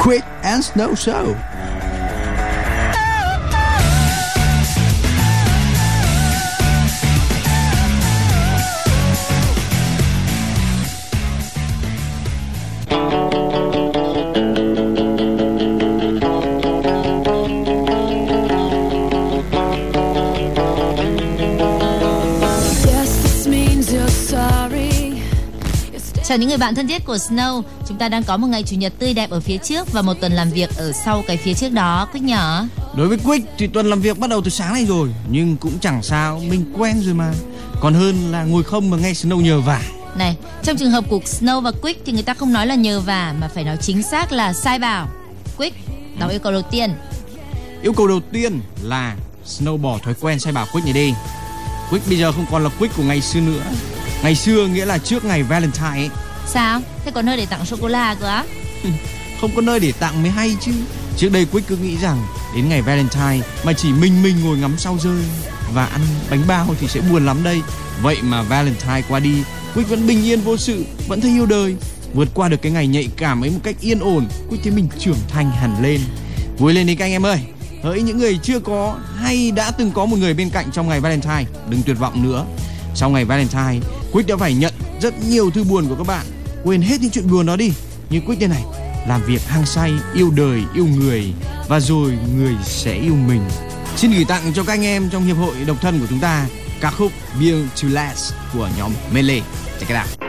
Quick and Snow Show. Chào những người bạn thân thiết của Snow, chúng ta đang có một ngày chủ nhật tươi đẹp ở phía trước và một tuần làm việc ở sau cái phía trước đó, Quick nhỏ. Đối với Quick thì tuần làm việc bắt đầu từ sáng nay rồi, nhưng cũng chẳng sao, mình quen rồi mà. Còn hơn là ngồi không mà nghe Snow nhờ vả. Này, trong trường hợp của Snow và Quick thì người ta không nói là nhờ vả mà phải nói chính xác là sai bảo. Quick, đọc yêu cầu đầu tiên. Yêu cầu đầu tiên là Snow bỏ thói quen sai bảo Quick này đi. Quick bây giờ không còn là Quick của ngày xưa nữa Ngày xưa nghĩa là trước ngày Valentine ấy. Sao? Thế có nơi để tặng sô cô la cơ á? Không có nơi để tặng mới hay chứ. Trước đây Quick cứ nghĩ rằng đến ngày Valentine mà chỉ mình mình ngồi ngắm sao rơi và ăn bánh bao thì sẽ buồn lắm đây. Vậy mà Valentine qua đi, Quick vẫn bình yên vô sự, vẫn thấy yêu đời. Vượt qua được cái ngày nhạy cảm ấy một cách yên ổn, Quick thấy mình trưởng thành hẳn lên. Vui lên đi các anh em ơi. Hỡi những người chưa có hay đã từng có một người bên cạnh trong ngày Valentine, đừng tuyệt vọng nữa. Sau ngày Valentine, Quyết đã phải nhận rất nhiều thư buồn của các bạn. Quên hết những chuyện buồn đó đi. Như quyết đây này, làm việc hăng say, yêu đời, yêu người và rồi người sẽ yêu mình. Xin gửi tặng cho các anh em trong hiệp hội độc thân của chúng ta ca khúc Build to Last của nhóm Melee. Check it out.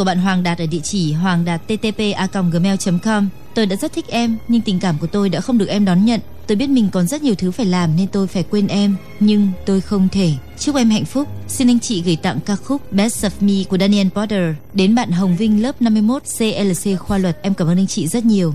Của bạn Hoàng Đạt ở địa chỉ hoàng đạt ttp@gmail.com. Tôi đã rất thích em, nhưng tình cảm của tôi đã không được em đón nhận. Tôi biết mình còn rất nhiều thứ phải làm nên tôi phải quên em, nhưng tôi không thể. Chúc em hạnh phúc. Xin anh chị gửi tặng ca khúc Best of Me của Daniel Potter đến bạn Hồng Vinh lớp 51 CLC khoa luật. Em cảm ơn anh chị rất nhiều.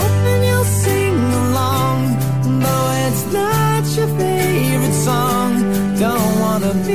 hoping you'll sing along. Though it's not your favorite song, don't wanna be.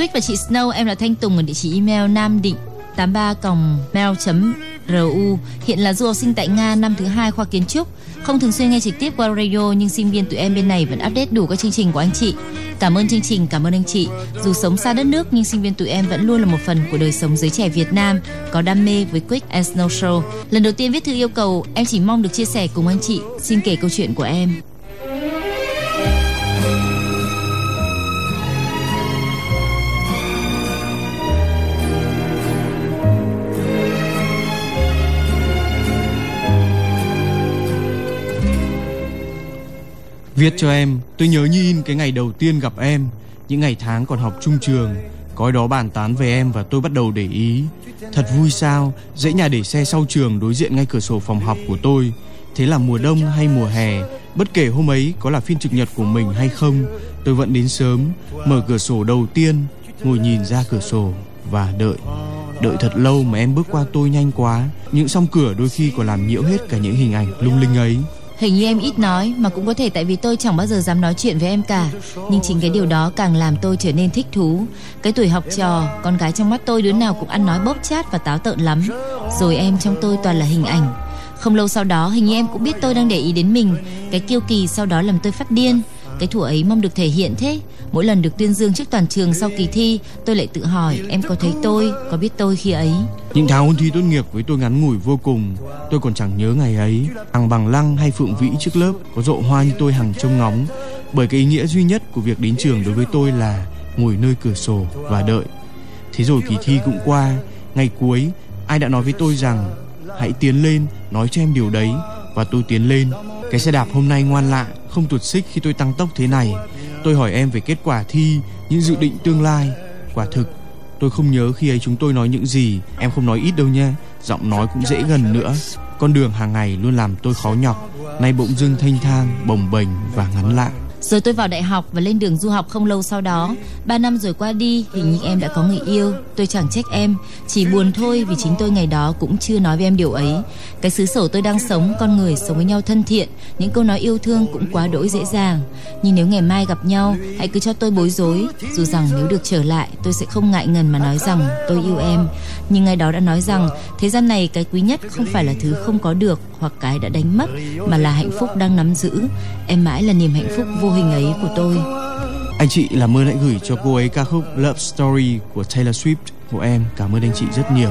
Quyết và chị Snow, em là Thanh Tùng ở địa chỉ email nam định 83 mail.ru Hiện là du học sinh tại Nga năm thứ hai khoa kiến trúc. Không thường xuyên nghe trực tiếp qua radio Nhưng sinh viên tụi em bên này vẫn update đủ các chương trình của anh chị. Cảm ơn chương trình, cảm ơn anh chị. Dù sống xa đất nước nhưng sinh viên tụi em vẫn luôn là một phần của đời sống giới trẻ Việt Nam Có đam mê với Quick and Snow Show. Lần đầu tiên viết thư yêu cầu Em chỉ mong được chia sẻ cùng anh chị. Xin kể câu chuyện của em. Viết cho em, tôi nhớ như in cái ngày đầu tiên gặp em, những ngày tháng còn học trung trường, cói đó bàn tán về em và tôi bắt đầu để ý. Thật vui sao, dãy nhà để xe sau trường đối diện ngay cửa sổ phòng học của tôi. Thế là mùa đông hay mùa hè, bất kể hôm ấy có là phiên trực nhật của mình hay không, tôi vẫn đến sớm, mở cửa sổ đầu tiên, ngồi nhìn ra cửa sổ và đợi. Đợi thật lâu mà em bước qua tôi nhanh quá, những song cửa đôi khi còn làm nhiễu hết cả những hình ảnh lung linh ấy. Hình như em ít nói mà cũng có thể tại vì tôi chẳng bao giờ dám nói chuyện với em cả. Nhưng chính cái điều đó càng làm tôi trở nên thích thú. Cái tuổi học trò, con gái trong mắt tôi đứa nào cũng ăn nói bốc chát và táo tợn lắm. Rồi em trong tôi toàn là hình ảnh. Không lâu sau đó hình như em cũng biết tôi đang để ý đến mình. Cái kiêu kỳ sau đó làm tôi phát điên. Cái thủ ấy mong được thể hiện thế. Mỗi lần được tuyên dương trước toàn trường sau kỳ thi, tôi lại tự hỏi em có thấy tôi, có biết tôi khi ấy. Những tháng ôn thi tốt nghiệp với tôi ngắn ngủi vô cùng. Tôi còn chẳng nhớ ngày ấy, hàng bằng lăng hay phượng vĩ trước lớp có rộ hoa như tôi hàng trông ngóng. Bởi cái ý nghĩa duy nhất của việc đến trường đối với tôi là ngồi nơi cửa sổ và đợi. Thế rồi kỳ thi cũng qua, ngày cuối ai đã nói với tôi rằng hãy tiến lên nói cho em điều đấy và tôi tiến lên cái xe đạp hôm nay ngoan lạ, không tuột xích khi tôi tăng tốc thế này. Tôi hỏi em về kết quả thi, những dự định tương lai. Quả thực, tôi không nhớ khi ấy chúng tôi nói những gì. Em không nói ít đâu nha giọng nói cũng dễ gần nữa. Con đường hàng ngày luôn làm tôi khó nhọc. Nay bỗng dưng thanh thang, bồng bềnh và ngắn lại rồi tôi vào đại học và lên đường du học không lâu sau đó. Ba năm rồi qua đi, hình như em đã có người yêu. Tôi chẳng trách em, chỉ buồn thôi vì chính tôi ngày đó cũng chưa nói với em điều ấy. Cái xứ sở tôi đang sống, con người sống với nhau thân thiện, những câu nói yêu thương cũng quá đỗi dễ dàng. Nhưng nếu ngày mai gặp nhau, hãy cứ cho tôi bối rối. Dù rằng nếu được trở lại, tôi sẽ không ngại ngần mà nói rằng tôi yêu em. Nhưng ngày đó đã nói rằng thế gian này cái quý nhất không phải là thứ không có được hoặc cái đã đánh mất, mà là hạnh phúc đang nắm giữ. Em mãi là niềm hạnh phúc vô hình ấy của tôi. Anh chị làm ơn hãy gửi cho cô ấy ca khúc Love Story của Taylor Swift của em. Cảm ơn anh chị rất nhiều.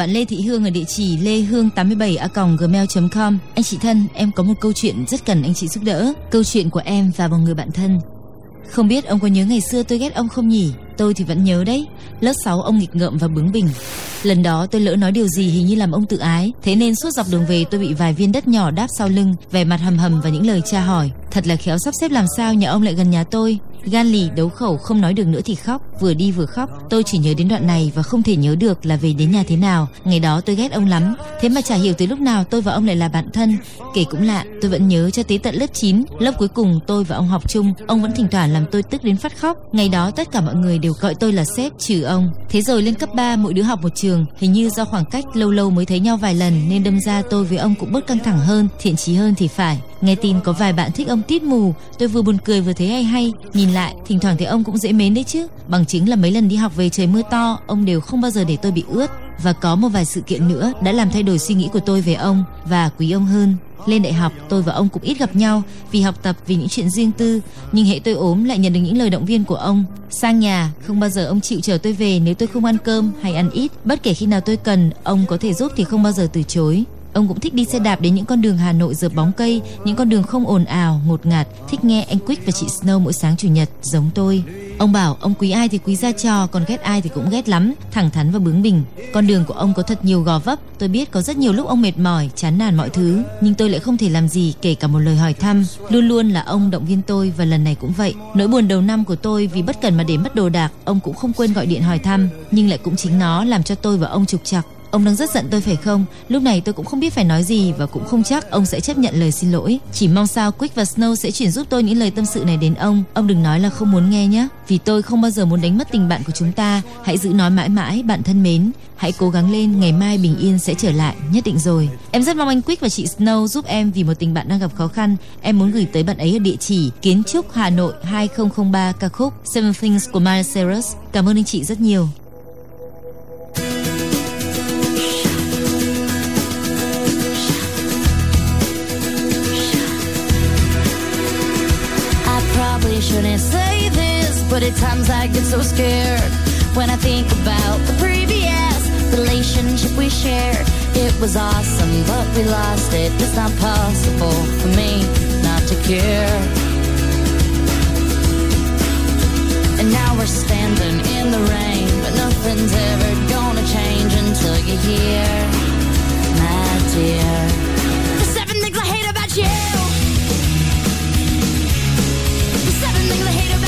Bạn Lê Thị Hương ở địa chỉ lê hương 87 a gmail.com. Anh chị thân, em có một câu chuyện rất cần anh chị giúp đỡ. Câu chuyện của em và một người bạn thân. Không biết ông có nhớ ngày xưa tôi ghét ông không nhỉ? Tôi thì vẫn nhớ đấy. Lớp 6 ông nghịch ngợm và bướng bỉnh. Lần đó tôi lỡ nói điều gì hình như làm ông tự ái. Thế nên suốt dọc đường về tôi bị vài viên đất nhỏ đáp sau lưng, vẻ mặt hầm hầm và những lời tra hỏi. Thật là khéo sắp xếp làm sao nhà ông lại gần nhà tôi. Gan lì đấu khẩu không nói được nữa thì khóc, vừa đi vừa khóc. Tôi chỉ nhớ đến đoạn này và không thể nhớ được là về đến nhà thế nào. Ngày đó tôi ghét ông lắm. Thế mà chả hiểu từ lúc nào tôi và ông lại là bạn thân. Kể cũng lạ, tôi vẫn nhớ cho tới tận lớp 9, lớp cuối cùng tôi và ông học chung, ông vẫn thỉnh thoảng làm tôi tức đến phát khóc. Ngày đó tất cả mọi người đều gọi tôi là sếp trừ ông. Thế rồi lên cấp 3 mỗi đứa học một trường, hình như do khoảng cách lâu lâu mới thấy nhau vài lần nên đâm ra tôi với ông cũng bớt căng thẳng hơn, thiện chí hơn thì phải. Nghe tin có vài bạn thích ông tít mù, tôi vừa buồn cười vừa thấy hay hay. Nhìn lại, thỉnh thoảng thì ông cũng dễ mến đấy chứ. Bằng chứng là mấy lần đi học về trời mưa to, ông đều không bao giờ để tôi bị ướt. Và có một vài sự kiện nữa đã làm thay đổi suy nghĩ của tôi về ông và quý ông hơn. Lên đại học, tôi và ông cũng ít gặp nhau vì học tập, vì những chuyện riêng tư. Nhưng hệ tôi ốm lại nhận được những lời động viên của ông. Sang nhà, không bao giờ ông chịu chờ tôi về nếu tôi không ăn cơm hay ăn ít. Bất kể khi nào tôi cần, ông có thể giúp thì không bao giờ từ chối. Ông cũng thích đi xe đạp đến những con đường Hà Nội dợp bóng cây, những con đường không ồn ào, ngột ngạt, thích nghe anh Quick và chị Snow mỗi sáng chủ nhật, giống tôi. Ông bảo ông quý ai thì quý ra trò, còn ghét ai thì cũng ghét lắm, thẳng thắn và bướng bỉnh. Con đường của ông có thật nhiều gò vấp, tôi biết có rất nhiều lúc ông mệt mỏi, chán nản mọi thứ, nhưng tôi lại không thể làm gì kể cả một lời hỏi thăm. Luôn luôn là ông động viên tôi và lần này cũng vậy. Nỗi buồn đầu năm của tôi vì bất cần mà để mất đồ đạc, ông cũng không quên gọi điện hỏi thăm, nhưng lại cũng chính nó làm cho tôi và ông trục trặc. Ông đang rất giận tôi phải không? Lúc này tôi cũng không biết phải nói gì và cũng không chắc ông sẽ chấp nhận lời xin lỗi. Chỉ mong sao Quick và Snow sẽ chuyển giúp tôi những lời tâm sự này đến ông. Ông đừng nói là không muốn nghe nhé. Vì tôi không bao giờ muốn đánh mất tình bạn của chúng ta. Hãy giữ nói mãi mãi, bạn thân mến. Hãy cố gắng lên, ngày mai bình yên sẽ trở lại, nhất định rồi. Em rất mong anh Quick và chị Snow giúp em vì một tình bạn đang gặp khó khăn. Em muốn gửi tới bạn ấy ở địa chỉ Kiến trúc Hà Nội 2003 ca khúc Seven Things của Miley Cyrus. Cảm ơn anh chị rất nhiều. Scared when I think about the previous relationship we shared. It was awesome, but we lost it. It's not possible for me not to care. And now we're standing in the rain, but nothing's ever gonna change until you're here, my dear. The seven things I hate about you. The seven things I hate about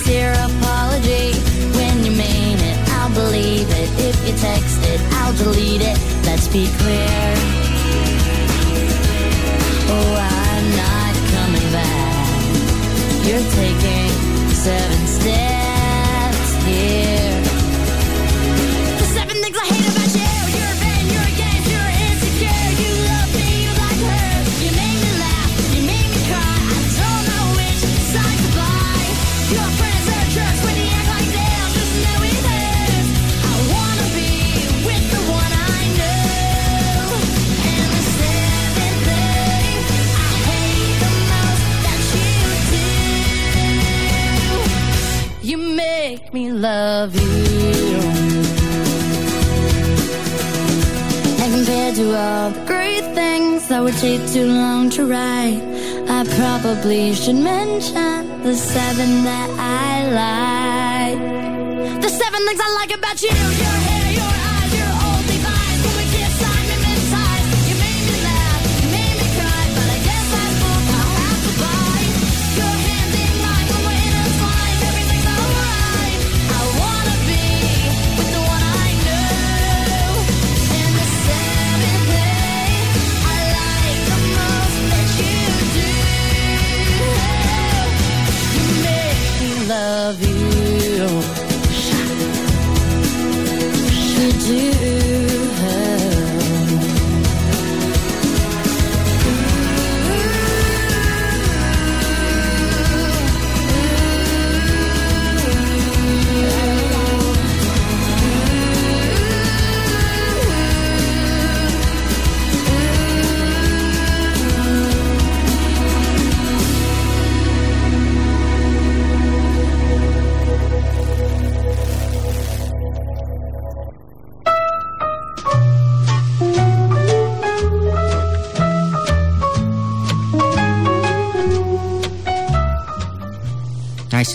sincere apology. When you mean it, I'll believe it. If you text it, I'll delete it. Let's be clear. Oh, I'm not coming back. You're taking seven steps love you. And compared to all the great things that would take too long to write, I probably should mention the seven that I like. The seven things I like about you. Your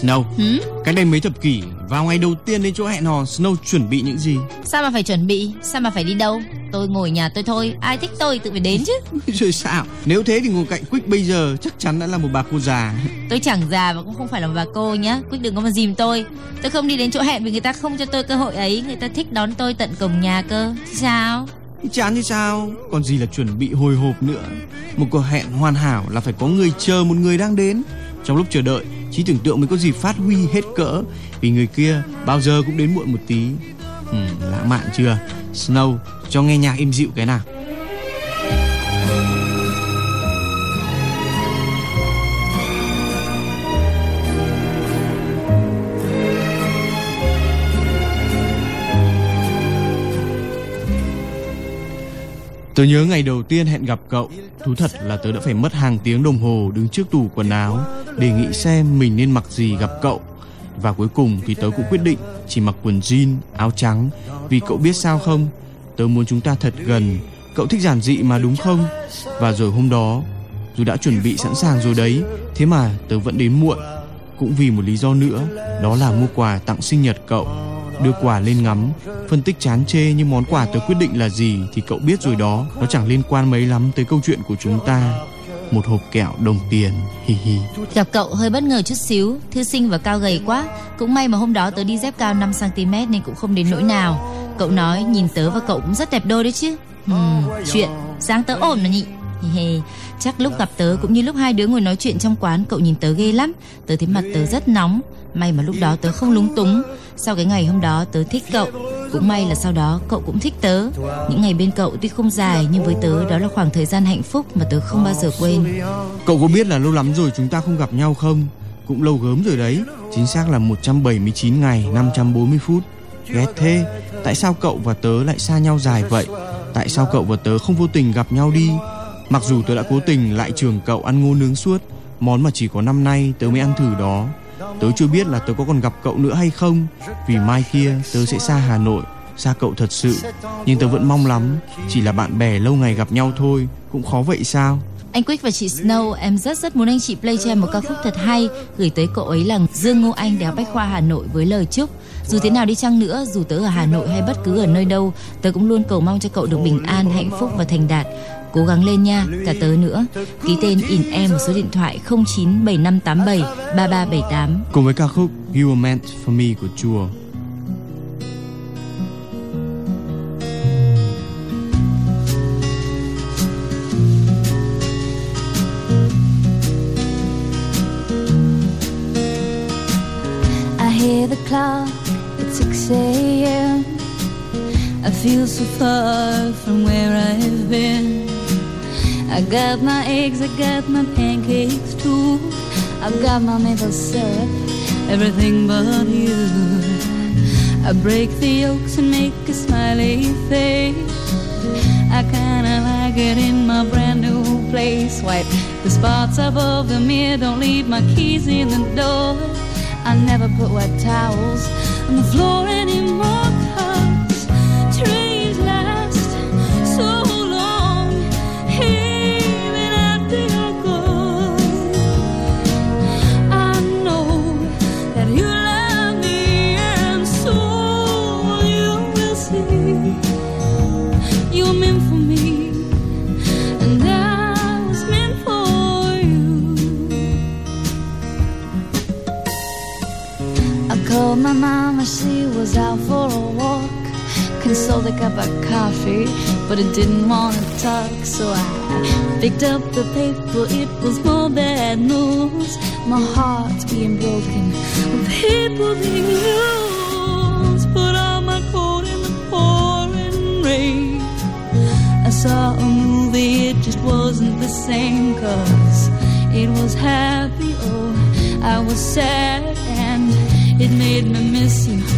Snow, Hử? cách đây mấy thập kỷ, vào ngày đầu tiên đến chỗ hẹn hò, Snow chuẩn bị những gì? Sao mà phải chuẩn bị? Sao mà phải đi đâu? Tôi ngồi nhà tôi thôi. Ai thích tôi tự phải đến chứ. Rồi sao? Nếu thế thì ngồi cạnh Quick bây giờ chắc chắn đã là một bà cô già. Tôi chẳng già và cũng không phải là một bà cô nhá. Quyết đừng có mà dìm tôi. Tôi không đi đến chỗ hẹn vì người ta không cho tôi cơ hội ấy. Người ta thích đón tôi tận cổng nhà cơ. Chứ Sao? Chán như sao? Còn gì là chuẩn bị hồi hộp nữa. Một cuộc hẹn hoàn hảo là phải có người chờ một người đang đến. Trong lúc chờ đợi, trí tưởng tượng mới có dịp phát huy hết cỡ. Vì người kia bao giờ cũng đến muộn một tí. Ừ, lãng mạn chưa? Snow, cho nghe nhạc êm dịu cái nào. Tớ nhớ ngày đầu tiên hẹn gặp cậu. Thú thật là tớ đã phải mất hàng tiếng đồng hồ Đứng trước tủ quần áo Để nghĩ xem mình nên mặc gì gặp cậu. Và cuối cùng thì tớ cũng quyết định Chỉ mặc quần jean, áo trắng. Vì cậu biết sao không? Tớ muốn chúng ta thật gần. Cậu thích giản dị mà đúng không? Và rồi hôm đó Dù đã chuẩn bị sẵn sàng rồi đấy Thế mà tớ vẫn đến muộn. Cũng vì một lý do nữa Đó là mua quà tặng sinh nhật cậu đưa quà lên ngắm. Phân tích chán chê nhưng món quà tớ quyết định là gì thì cậu biết rồi đó nó chẳng liên quan mấy lắm tới câu chuyện của chúng ta. Một hộp kẹo đồng tiền hi hi. Gặp cậu hơi bất ngờ chút xíu Thư sinh và cao gầy quá. Cũng may mà hôm đó tớ đi dép cao 5cm Nên cũng không đến nỗi nào. Cậu nói nhìn tớ và cậu cũng rất đẹp đôi đấy chứ. Uhm, Chuyện dáng tớ ổn mà nhị. Hi hi. Chắc lúc gặp tớ cũng như lúc hai đứa ngồi nói chuyện trong quán Cậu nhìn tớ ghê lắm. Tớ thấy mặt tớ rất nóng. May mà lúc đó tớ không lúng túng. Sau cái ngày hôm đó tớ thích cậu, Cũng may là sau đó cậu cũng thích tớ. Những ngày bên cậu tuy không dài, Nhưng với tớ đó là khoảng thời gian hạnh phúc Mà tớ không bao giờ quên. Cậu có biết là lâu lắm rồi chúng ta không gặp nhau không? Cũng lâu gớm rồi đấy. Chính xác là 179 ngày 540 phút. Ghét thế. Tại sao cậu và tớ lại xa nhau dài vậy? Tại sao cậu và tớ không vô tình gặp nhau đi? Mặc dù tớ đã cố tình lại trường cậu ăn ngô nướng suốt, món mà chỉ có năm nay tớ mới ăn thử đó tớ chưa biết là tớ có còn gặp cậu nữa hay không. Vì mai kia tớ sẽ xa hà nội xa cậu thật sự. Nhưng tớ vẫn mong lắm chỉ là bạn bè lâu ngày gặp nhau thôi cũng khó vậy sao? Anh Quick và chị Snow, em rất rất muốn anh chị play cho em một ca khúc thật hay. Gửi tới cậu ấy là Dương Ngô Anh Đại học Bách khoa Hà Nội với lời chúc. Dù thế nào đi chăng nữa, dù tớ ở Hà Nội hay bất cứ ở nơi đâu, tớ cũng luôn cầu mong cho cậu được bình an, hạnh phúc và thành đạt. Cố gắng lên nha, cả tớ nữa. Ký tên in em một số điện thoại 097587 3378. cùng với ca khúc You Were Meant For Me của Chùa. I hear the clock at 6 a.m. I feel so far from where I've been. I got my eggs, I got my pancakes too. I've got my maple syrup, everything but you. I break the yolks and make a smiley face. I kinda like it in my brand new place. Wipe the spots above the mirror, don't leave my keys in the door. I never put wet towels on the floor was out for a walk. Consoled a cup of coffee, but it didn't want to talk. So I picked up the paper, it was more bad news. My heart's being broken, people being used. Put on my coat in the pouring rain. I saw a movie, it just wasn't the same. Cause it was happy, oh, I was sad, and it made me miss you.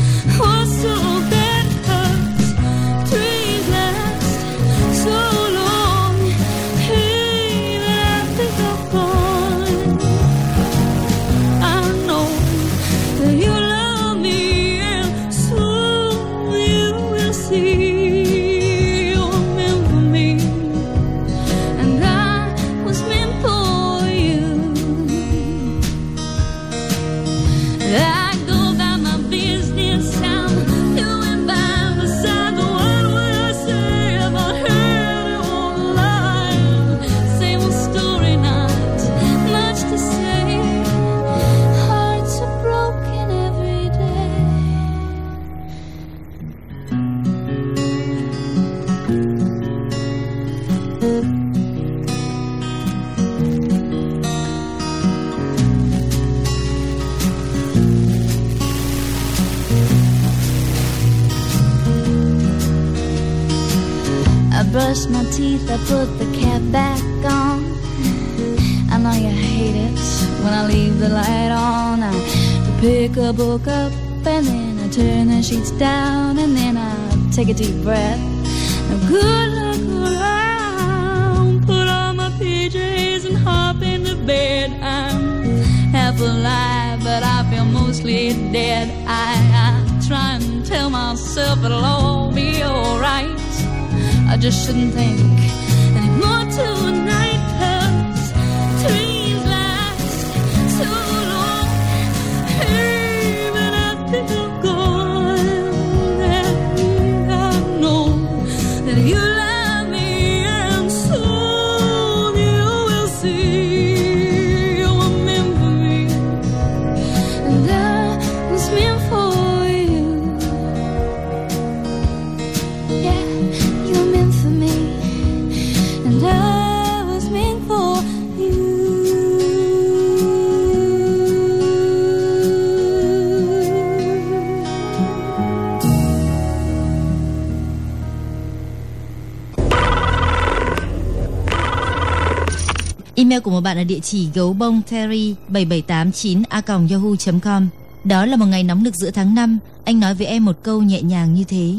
Của một bạn ở địa chỉ gấu bông terry 7789 a yahoo.com. Đó là một ngày nóng nực giữa tháng 5, anh nói với em một câu nhẹ nhàng như thế.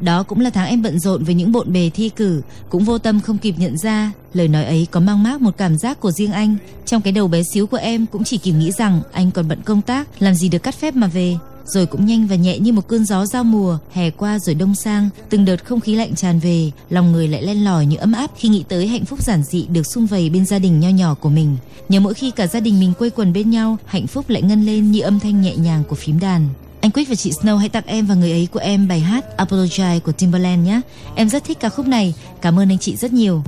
Đó cũng là tháng em bận rộn với những bộn bề thi cử, cũng vô tâm không kịp nhận ra. Lời nói ấy có mang mác một cảm giác của riêng anh. Trong cái đầu bé xíu của em cũng chỉ kịp nghĩ rằng anh còn bận công tác, làm gì được cắt phép mà về. Rồi cũng nhanh và nhẹ như một cơn gió giao mùa, hè qua rồi đông sang, từng đợt không khí lạnh tràn về, lòng người lại len lỏi như ấm áp khi nghĩ tới hạnh phúc giản dị được sum vầy bên gia đình nho nhỏ của mình. Nhớ mỗi khi cả gia đình mình quây quần bên nhau, hạnh phúc lại ngân lên như âm thanh nhẹ nhàng của phím đàn. Anh Quyết và chị Snow hãy tặng em và người ấy của em bài hát Apologize của Timbaland nhé. Em rất thích ca khúc này. Cảm ơn anh chị rất nhiều.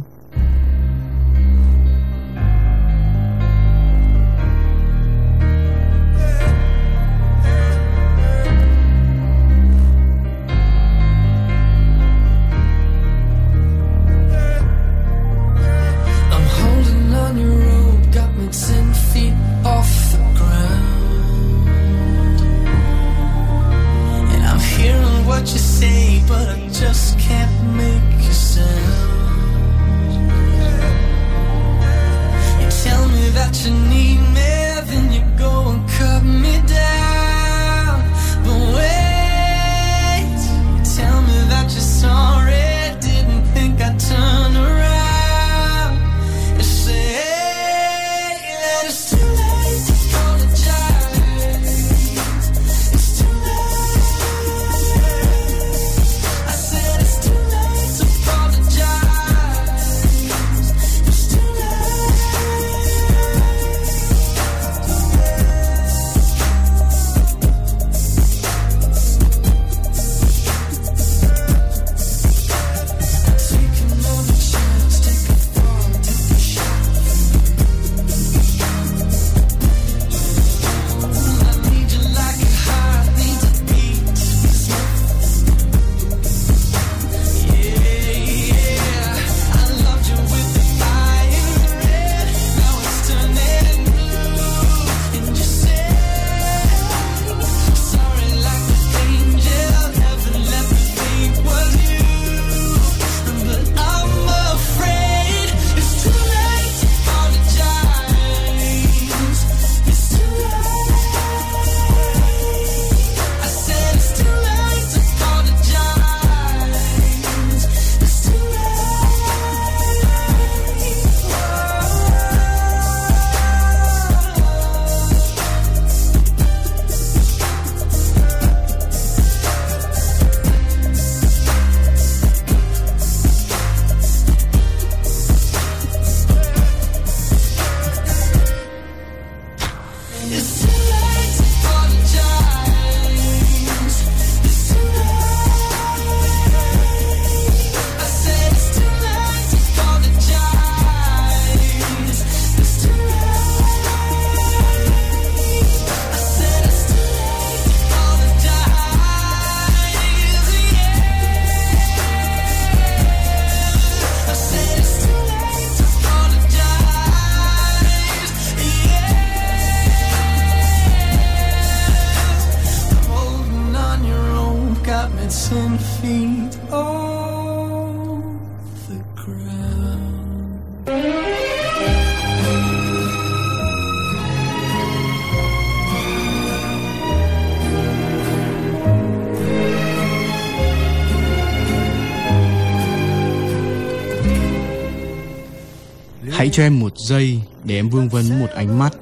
Cho em một giây để em vương vấn một ánh mắt.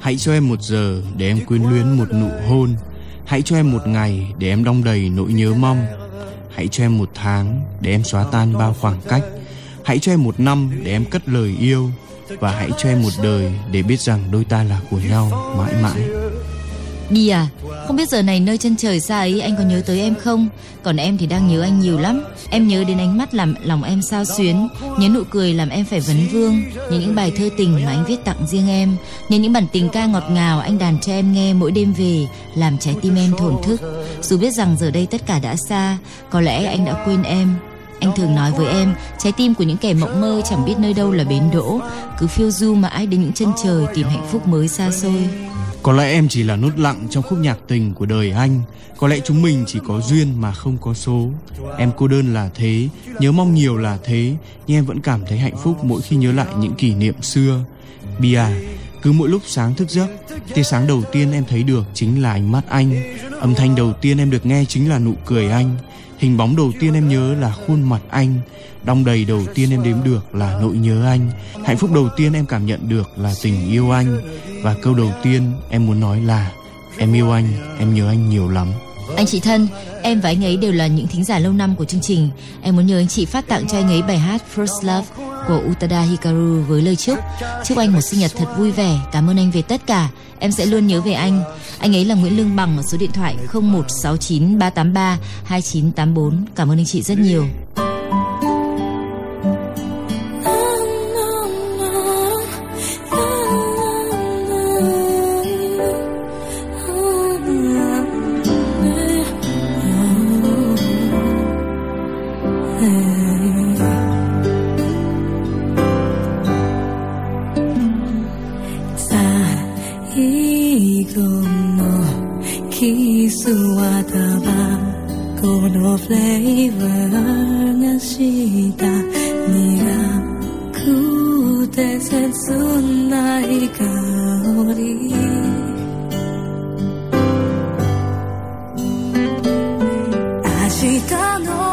Hãy cho em một giờ để em quyến luyến một nụ hôn. Hãy cho em một ngày để em đong đầy nỗi nhớ mong. Hãy cho em một tháng để em xóa tan bao khoảng cách. Hãy cho em một năm để em cất lời yêu. Và hãy cho em một đời để biết rằng đôi ta là của nhau mãi mãi. Đi à, không biết giờ này nơi chân trời xa ấy anh có nhớ tới em không? Còn em thì đang nhớ anh nhiều lắm. Em nhớ đến ánh mắt làm lòng em sao xuyến, nhớ nụ cười làm em phải vấn vương, nhớ những bài thơ tình mà anh viết tặng riêng em, nhớ những bản tình ca ngọt ngào anh đàn cho em nghe mỗi đêm về, làm trái tim em thổn thức. Dù biết rằng giờ đây tất cả đã xa, có lẽ anh đã quên em, anh thường nói với em, trái tim của những kẻ mộng mơ chẳng biết nơi đâu là bến đỗ, cứ phiêu du mãi đến những chân trời tìm hạnh phúc mới xa xôi. Có lẽ em chỉ là nốt lặng trong khúc nhạc tình của đời anh. Có lẽ chúng mình chỉ có duyên mà không có số. Em cô đơn là thế, nhớ mong nhiều là thế. Nhưng em vẫn cảm thấy hạnh phúc mỗi khi nhớ lại những kỷ niệm xưa. Bia, cứ mỗi lúc sáng thức giấc Tia sáng đầu tiên em thấy được chính là ánh mắt anh. Âm thanh đầu tiên em được nghe chính là nụ cười anh. Hình bóng đầu tiên em nhớ là khuôn mặt anh. Đong đầy đầu tiên em đếm được là nỗi nhớ anh. Hạnh phúc đầu tiên em cảm nhận được là tình yêu anh. Và câu đầu tiên em muốn nói là Em yêu anh, em nhớ anh nhiều lắm. Anh chị thân, em và anh ấy đều là những thính giả lâu năm của chương trình. Em muốn nhờ anh chị phát tặng cho anh ấy bài hát First Love của Utada Hikaru với lời chúc chúc anh một sinh nhật thật vui vẻ. Cảm ơn anh về tất cả. Em sẽ luôn nhớ về anh. Anh ấy là Nguyễn Lương Bằng ở số điện thoại 0169 383 2984. Cảm ơn anh chị rất nhiều. 最後のキスはタバコのフレーバーがした苦くて切ない香り。明日の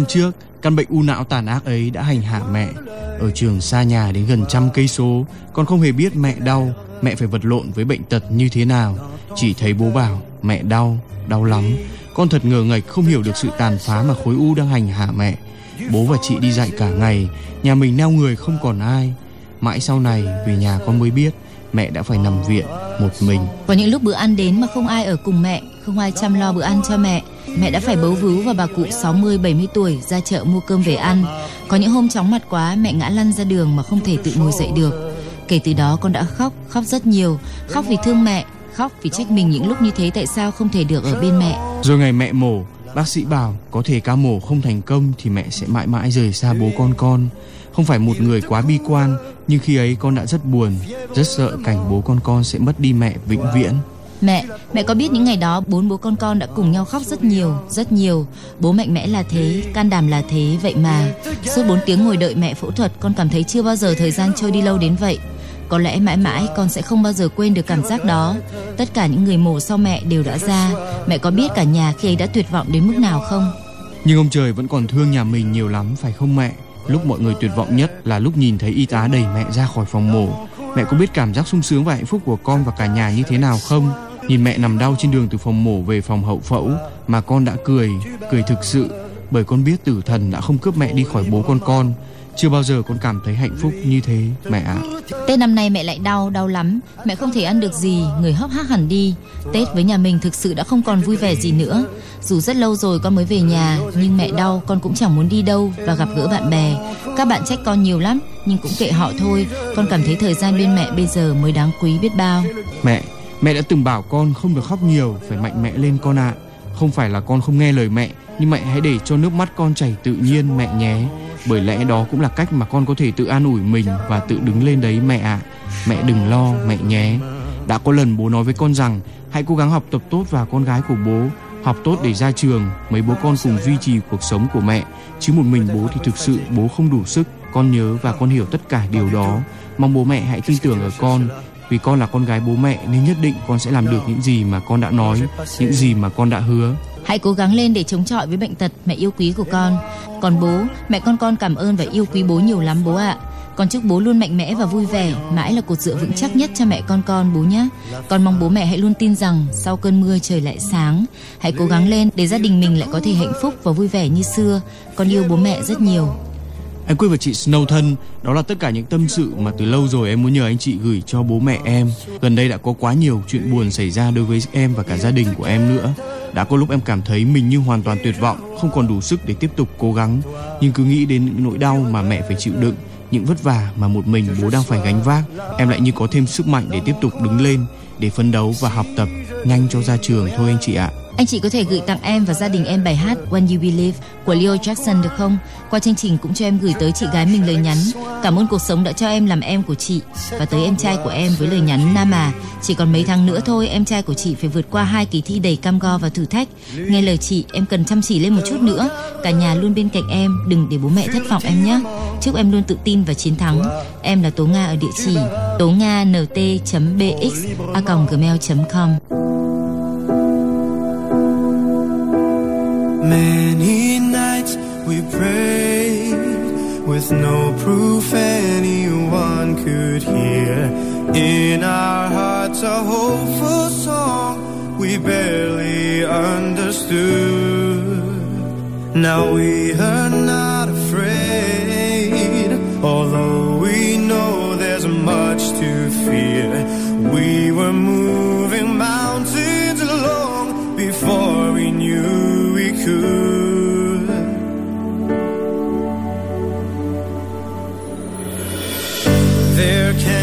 năm trước, căn bệnh u não tàn ác ấy đã hành hạ mẹ. Ở trường xa nhà đến gần trăm cây số, còn không hề biết mẹ đau, mẹ phải vật lộn với bệnh tật như thế nào. Chỉ thấy bố bảo mẹ đau, đau lắm. Con thật ngờ ngạch không hiểu được sự tàn phá mà khối u đang hành hạ mẹ. Bố và chị đi dạy cả ngày, nhà mình neo người không còn ai. Mãi sau này về nhà con mới biết mẹ đã phải nằm viện một mình. Có những lúc bữa ăn đến mà không ai ở cùng mẹ, không ai chăm lo bữa ăn cho mẹ. Mẹ đã phải bấu víu vào bà cụ 60 70 tuổi ra chợ mua cơm về ăn. Có những hôm chóng mặt quá mẹ ngã lăn ra đường mà không thể tự ngồi dậy được. Kể từ đó con đã khóc, khóc rất nhiều, khóc vì thương mẹ, khóc vì trách mình những lúc như thế tại sao không thể được ở bên mẹ. Rồi ngày mẹ mổ, bác sĩ bảo có thể ca mổ không thành công thì mẹ sẽ mãi mãi rời xa bố con con. Không phải một người quá bi quan, nhưng khi ấy con đã rất buồn, rất sợ cảnh bố con con sẽ mất đi mẹ vĩnh viễn. Mẹ, mẹ có biết những ngày đó bốn bố con con đã cùng nhau khóc rất nhiều, rất nhiều. Bố mạnh mẽ là thế, can đảm là thế, vậy mà suốt 4 tiếng ngồi đợi mẹ phẫu thuật, con cảm thấy chưa bao giờ thời gian trôi đi lâu đến vậy. Có lẽ mãi mãi con sẽ không bao giờ quên được cảm giác đó. Tất cả những người mổ sau mẹ đều đã ra. Mẹ có biết cả nhà khi ấy đã tuyệt vọng đến mức nào không? Nhưng ông trời vẫn còn thương nhà mình nhiều lắm phải không mẹ? Lúc mọi người tuyệt vọng nhất là lúc nhìn thấy y tá đẩy mẹ ra khỏi phòng mổ. Mẹ có biết cảm giác sung sướng và hạnh phúc của con và cả nhà như thế nào không? Nhìn mẹ nằm đau trên đường từ phòng mổ về phòng hậu phẫu mà con đã cười, cười thực sự bởi con biết tử thần đã không cướp mẹ đi khỏi bố con con. Chưa bao giờ con cảm thấy hạnh phúc như thế mẹ ạ. Tết năm nay mẹ lại đau, đau lắm. Mẹ không thể ăn được gì, người hốc hác hẳn đi. Tết với nhà mình thực sự đã không còn vui vẻ gì nữa. Dù rất lâu rồi con mới về nhà, nhưng mẹ đau con cũng chẳng muốn đi đâu và gặp gỡ bạn bè. Các bạn trách con nhiều lắm, nhưng cũng kệ họ thôi. Con cảm thấy thời gian bên mẹ bây giờ mới đáng quý biết bao. Mẹ, mẹ đã từng bảo con không được khóc nhiều, phải mạnh mẽ lên con ạ. Không phải là con không nghe lời mẹ, nhưng mẹ hãy để cho nước mắt con chảy tự nhiên mẹ nhé. Bởi lẽ đó cũng là cách mà con có thể tự an ủi mình và tự đứng lên đấy, mẹ ạ. Mẹ đừng lo, mẹ nhé. Đã có lần bố nói với con rằng, hãy cố gắng học tập tốt và con gái của bố. Học tốt để ra trường, mấy bố con cùng duy trì cuộc sống của mẹ. Chứ một mình bố thì thực sự bố không đủ sức. Con nhớ và con hiểu tất cả điều đó. Mong bố mẹ hãy tin tưởng ở con. Vì con là con gái bố mẹ nên nhất định con sẽ làm được những gì mà con đã nói, những gì mà con đã hứa. Hãy cố gắng lên để chống chọi với bệnh tật mẹ yêu quý của con. Còn bố, mẹ con con cảm ơn và yêu quý bố nhiều lắm bố ạ. Con chúc bố luôn mạnh mẽ và vui vẻ, mãi là cột dựa vững chắc nhất cho mẹ con con bố nhé. Con mong bố mẹ hãy luôn tin rằng sau cơn mưa trời lại sáng. Hãy cố gắng lên để gia đình mình lại có thể hạnh phúc và vui vẻ như xưa. Con yêu bố mẹ rất nhiều. Anh Quy và chị Snow thân, đó là tất cả những tâm sự mà từ lâu rồi em muốn nhờ anh chị gửi cho bố mẹ em. Gần đây đã có quá nhiều chuyện buồn xảy ra đối với em và cả gia đình của em nữa. Đã có lúc em cảm thấy mình như hoàn toàn tuyệt vọng, không còn đủ sức để tiếp tục cố gắng. Nhưng cứ nghĩ đến những nỗi đau mà mẹ phải chịu đựng, những vất vả mà một mình bố đang phải gánh vác, em lại như có thêm sức mạnh để tiếp tục đứng lên, để phấn đấu và học tập nhanh cho ra trường thôi anh chị ạ. Anh chị có thể gửi tặng em và gia đình em bài hát When You Believe của Leo Jackson được không? Qua chương trình cũng cho em gửi tới chị gái mình lời nhắn. Cảm ơn cuộc sống đã cho em làm em của chị và tới em trai của em với lời nhắn Nam à. Chỉ còn mấy tháng nữa thôi em trai của chị phải vượt qua hai kỳ thi đầy cam go và thử thách. Nghe lời chị em cần chăm chỉ lên một chút nữa. Cả nhà luôn bên cạnh em, đừng để bố mẹ thất vọng em nhé. Chúc em luôn tự tin và chiến thắng. Em là Tố Nga ở địa chỉ tố nga nt.bx a gmail.com. Many nights we prayed with no proof anyone could hear. In our hearts, a hopeful song we barely understood. Now we are not afraid, although we know there's much to fear. We were moving There can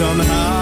Somehow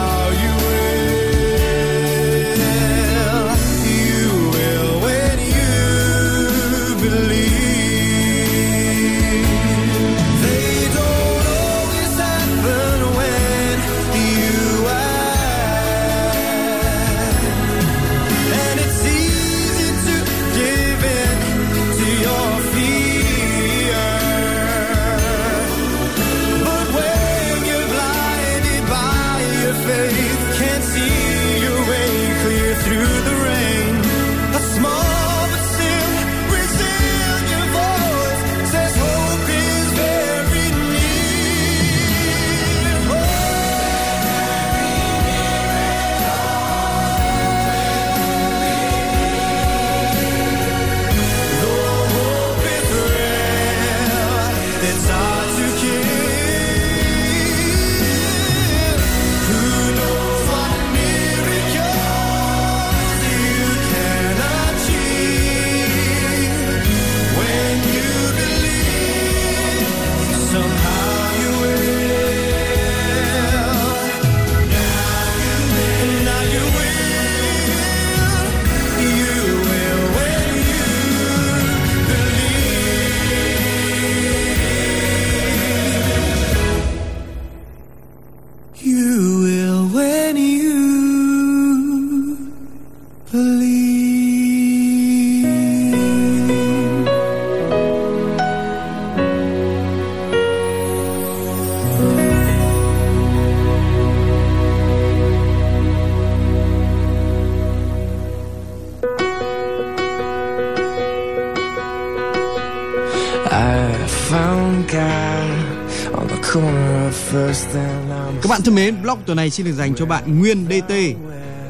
Các bạn thân mến, blog tuần này xin được dành cho bạn Nguyên DT,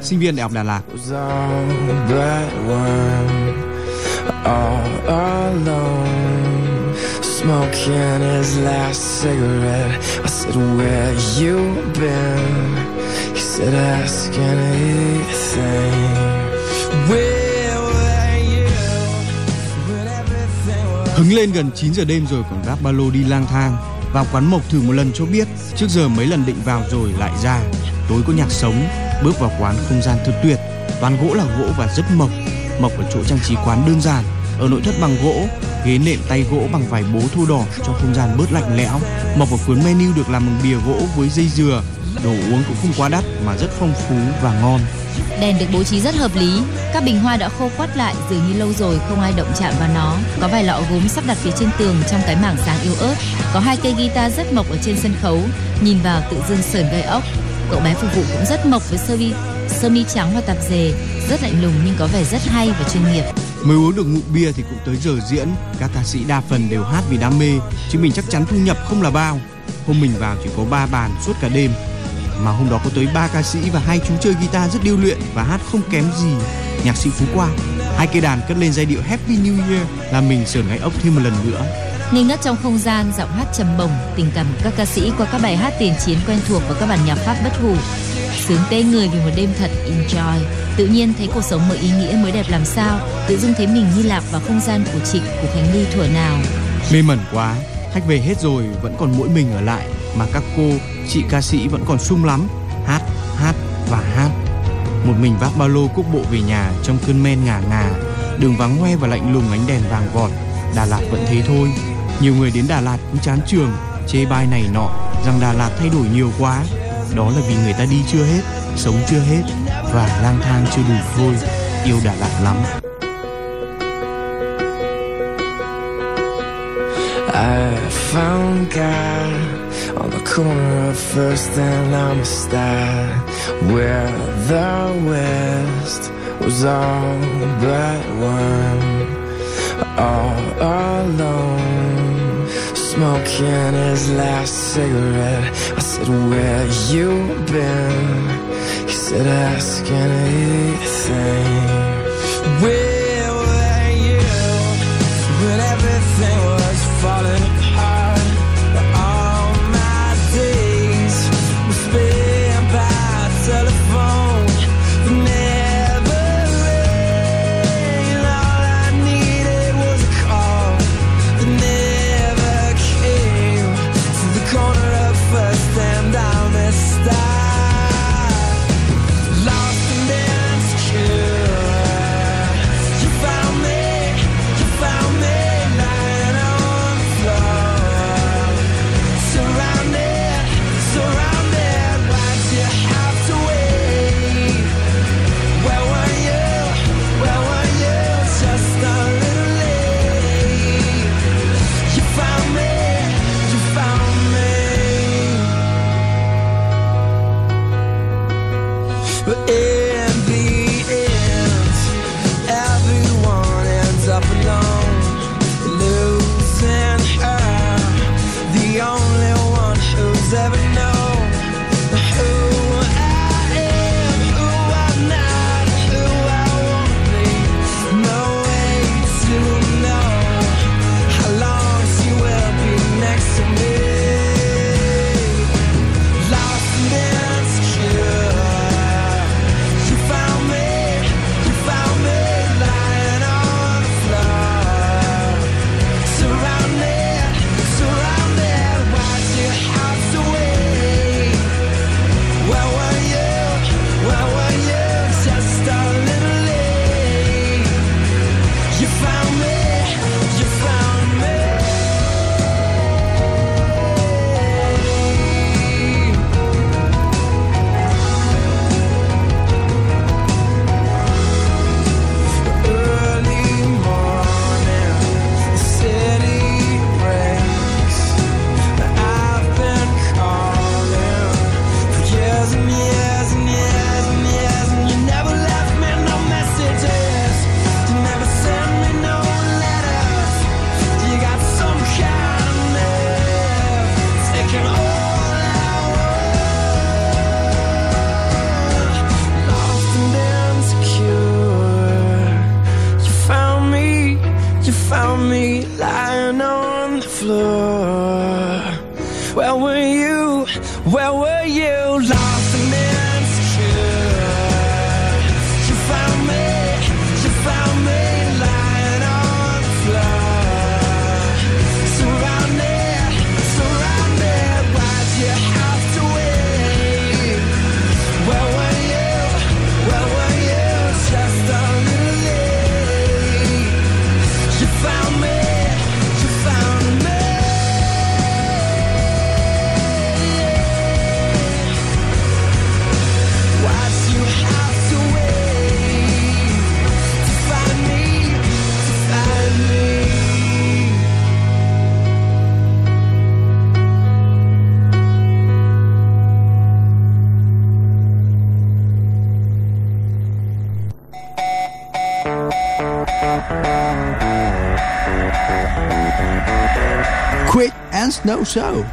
sinh viên Đại học Đà Lạt. smoking his last cigarette. I said, Where you been? He said, Ask anything. Where were you Hứng lên gần 9 giờ đêm rồi còn gác ba lô đi lang thang. Vào quán mộc thử một lần cho biết, trước giờ mấy lần định vào rồi lại ra. Tối có nhạc sống, bước vào quán không gian thật tuyệt. Toàn gỗ là gỗ và rất mộc. Mộc ở chỗ trang trí quán đơn giản, ở nội thất bằng gỗ, ghế nệm tay gỗ bằng vải bố thu đỏ cho không gian bớt lạnh lẽo. Mộc ở cuốn menu được làm bằng bìa gỗ với dây dừa. Đồ uống cũng không quá đắt mà rất phong phú và ngon. Đèn được bố trí rất hợp lý, các bình hoa đã khô quắt lại dường như lâu rồi không ai động chạm vào nó. Có vài lọ gốm sắp đặt phía trên tường trong cái mảng sáng yếu ớt. Có hai cây guitar rất mộc ở trên sân khấu, nhìn vào tự dưng sờn gây ốc. Cậu bé phục vụ cũng rất mộc với sơ mi sơ mi trắng và tạp dề, rất lạnh lùng nhưng có vẻ rất hay và chuyên nghiệp. Mới uống được ngụm bia thì cũng tới giờ diễn Các ca sĩ đa phần đều hát vì đam mê Chứ mình chắc chắn thu nhập không là bao Hôm mình vào chỉ có ba bàn suốt cả đêm Mà hôm đó có tới ba ca sĩ và hai chú chơi guitar rất điêu luyện Và hát không kém gì nhạc sĩ Phú Quang Hai cây đàn cất lên giai điệu Happy New Year Làm mình sởn gáy ốc thêm một lần nữa Ngây ngất trong không gian, giọng hát trầm bổng, tình cảm của các ca sĩ qua các bài hát tiền chiến quen thuộc và các bản nhạc Pháp bất hủ. Sướng tê người vì một đêm thật enjoy. Tự nhiên thấy cuộc sống mới ý nghĩa mới đẹp làm sao, tự dưng thấy mình như lạc vào không gian của Trịnh, của Khánh Ly thuở nào. Mê mẩn quá Khách về hết rồi vẫn còn mỗi mình ở lại Mà các cô, chị ca sĩ vẫn còn sung lắm Hát, hát và hát một mình vác ba lô quốc bộ về nhà Trong cơn men ngả ngà Đường vắng hoe và lạnh lùng ánh đèn vàng vọt. Đà Lạt vẫn thế thôi. Nhiều người đến Đà Lạt cũng chán trường Chê bai này nọ, Rằng Đà Lạt thay đổi nhiều quá. Đó là vì người ta đi chưa hết, Sống chưa hết, Và lang thang chưa đủ thôi. Yêu Đà Lạt lắm. I found God. On the corner of First and Amistad Where the West was all but one. All alone. Smoking his last cigarette. I said, where you been? He said, ask anything. Where no show.